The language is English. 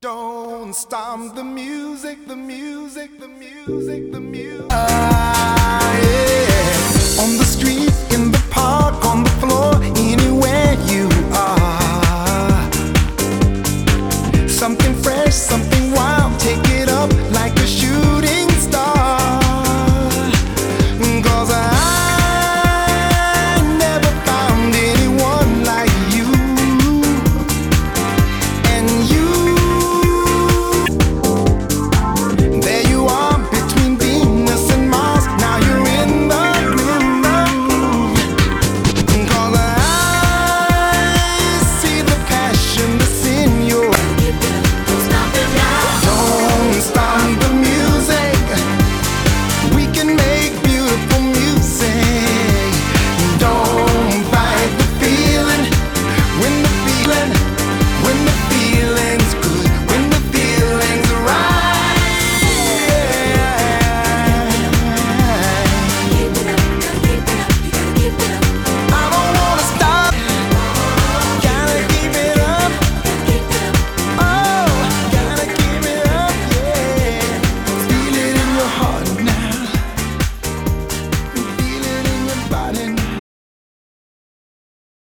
Don't stop the music, the music, the music, the music. Uh.